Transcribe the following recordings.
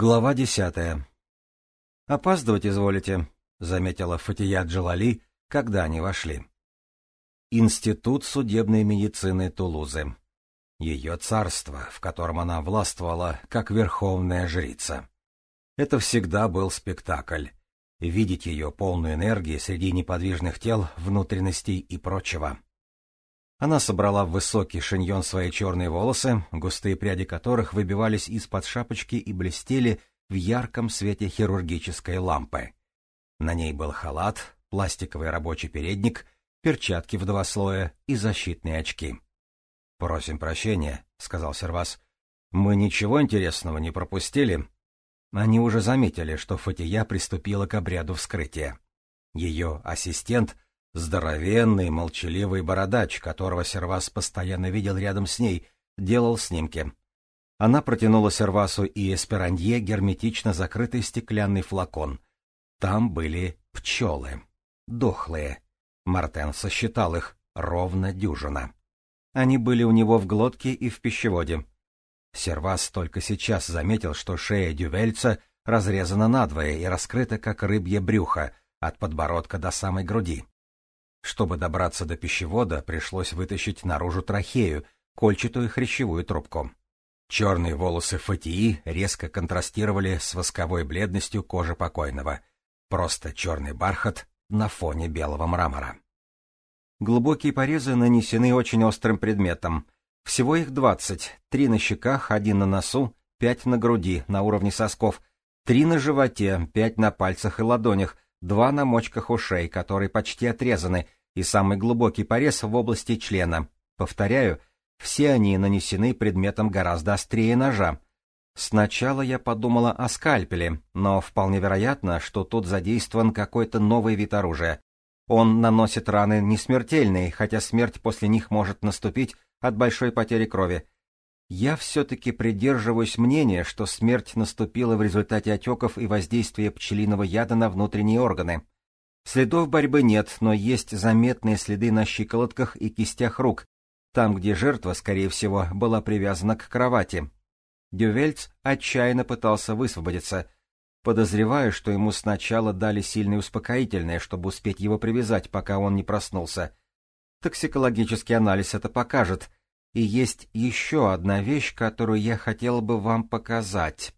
Глава десятая. «Опаздывать изволите», — заметила Фатия Джалали, когда они вошли. Институт судебной медицины Тулузы. Ее царство, в котором она властвовала как верховная жрица. Это всегда был спектакль. Видеть ее полную энергии среди неподвижных тел, внутренностей и прочего. Она собрала в высокий шиньон свои черные волосы, густые пряди которых выбивались из-под шапочки и блестели в ярком свете хирургической лампы. На ней был халат, пластиковый рабочий передник, перчатки в два слоя и защитные очки. — Просим прощения, — сказал Сервас. — Мы ничего интересного не пропустили. Они уже заметили, что Фатия приступила к обряду вскрытия. Ее ассистент — Здоровенный, молчаливый бородач, которого Сервас постоянно видел рядом с ней, делал снимки. Она протянула Сервасу и Эсперанье герметично закрытый стеклянный флакон. Там были пчелы. Дохлые. Мартен сосчитал их. Ровно дюжина. Они были у него в глотке и в пищеводе. Сервас только сейчас заметил, что шея дювельца разрезана надвое и раскрыта, как рыбье брюхо, от подбородка до самой груди. Чтобы добраться до пищевода, пришлось вытащить наружу трахею, кольчатую хрящевую трубку. Черные волосы Фатии резко контрастировали с восковой бледностью кожи покойного. Просто черный бархат на фоне белого мрамора. Глубокие порезы нанесены очень острым предметом. Всего их двадцать. Три на щеках, один на носу, пять на груди, на уровне сосков, три на животе, пять на пальцах и ладонях, два на мочках ушей, которые почти отрезаны, и самый глубокий порез в области члена. Повторяю, все они нанесены предметом гораздо острее ножа. Сначала я подумала о скальпеле, но вполне вероятно, что тут задействован какой-то новый вид оружия. Он наносит раны не смертельные, хотя смерть после них может наступить от большой потери крови. Я все-таки придерживаюсь мнения, что смерть наступила в результате отеков и воздействия пчелиного яда на внутренние органы. Следов борьбы нет, но есть заметные следы на щиколотках и кистях рук, там, где жертва, скорее всего, была привязана к кровати. Дювельц отчаянно пытался высвободиться. Подозреваю, что ему сначала дали сильное успокоительное, чтобы успеть его привязать, пока он не проснулся. Токсикологический анализ это покажет, и есть еще одна вещь, которую я хотел бы вам показать.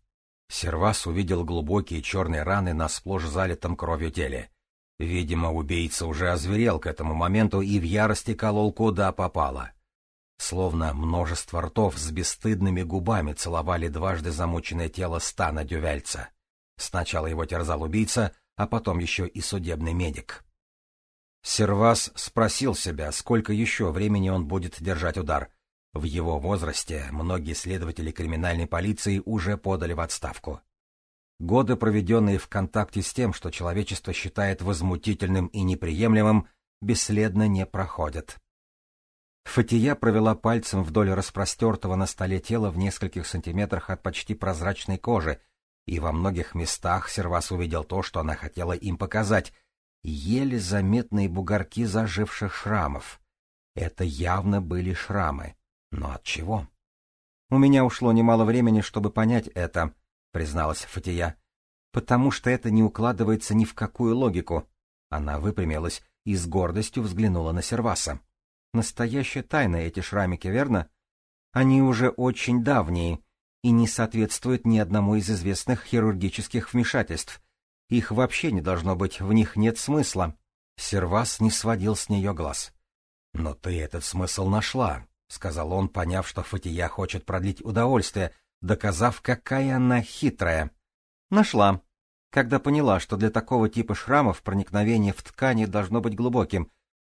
Сервас увидел глубокие черные раны на сплошь залитом кровью теле. Видимо, убийца уже озверел к этому моменту и в ярости колол куда попало. Словно множество ртов с бесстыдными губами целовали дважды замученное тело Стана Дювельца. Сначала его терзал убийца, а потом еще и судебный медик. Сервас спросил себя, сколько еще времени он будет держать удар, в его возрасте многие следователи криминальной полиции уже подали в отставку. Годы, проведенные в контакте с тем, что человечество считает возмутительным и неприемлемым, бесследно не проходят. Фатия провела пальцем вдоль распростертого на столе тела в нескольких сантиметрах от почти прозрачной кожи, и во многих местах Сервас увидел то, что она хотела им показать — еле заметные бугорки заживших шрамов. Это явно были шрамы. Но от чего? У меня ушло немало времени, чтобы понять это, призналась Фатия. Потому что это не укладывается ни в какую логику. Она выпрямилась и с гордостью взглянула на Серваса. Настоящая тайна эти шрамики, верно? Они уже очень давние и не соответствуют ни одному из известных хирургических вмешательств. Их вообще не должно быть, в них нет смысла. Сервас не сводил с нее глаз. Но ты этот смысл нашла, — сказал он, поняв, что Фатия хочет продлить удовольствие, доказав, какая она хитрая. Нашла. Когда поняла, что для такого типа шрамов проникновение в ткани должно быть глубоким.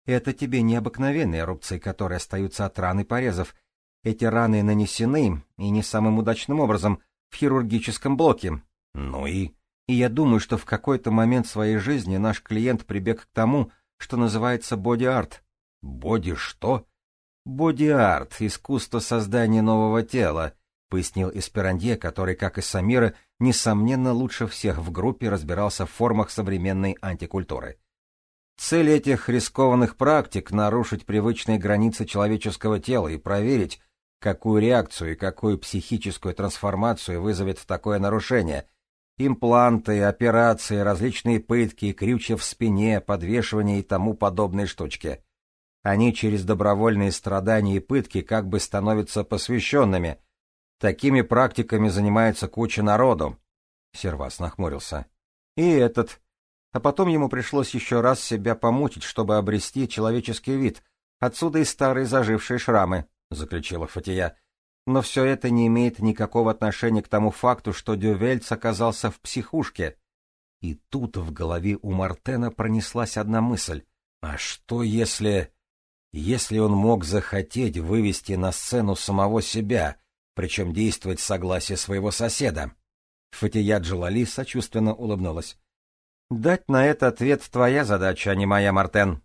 Это тебе необыкновенные рубцы, которые остаются от ран и порезов. Эти раны нанесены, и не самым удачным образом, в хирургическом блоке. Ну и... И я думаю, что в какой-то момент своей жизни наш клиент прибег к тому, что называется боди-арт. Боди что? «Боди-арт — искусство создания нового тела», — пояснил Эсперандье, который, как и Самира, несомненно, лучше всех в группе разбирался в формах современной антикультуры. Цель этих рискованных практик — нарушить привычные границы человеческого тела и проверить, какую реакцию и какую психическую трансформацию вызовет такое нарушение. Импланты, операции, различные пытки, крючья в спине, подвешивание и тому подобные штучки. Они через добровольные страдания и пытки как бы становятся посвященными. Такими практиками занимается куча народу. Сервас нахмурился. И этот. А потом ему пришлось еще раз себя помучить, чтобы обрести человеческий вид. Отсюда и старые зажившие шрамы. — заключила Фатия. «Но все это не имеет никакого отношения к тому факту, что Дювельц оказался в психушке». И тут в голове у Мартена пронеслась одна мысль. «А что если...» Если он мог захотеть вывести на сцену самого себя, причем действовать в согласии своего соседа? Фатия Джалали сочувственно улыбнулась. «Дать на это ответ твоя задача, а не моя, Мартен.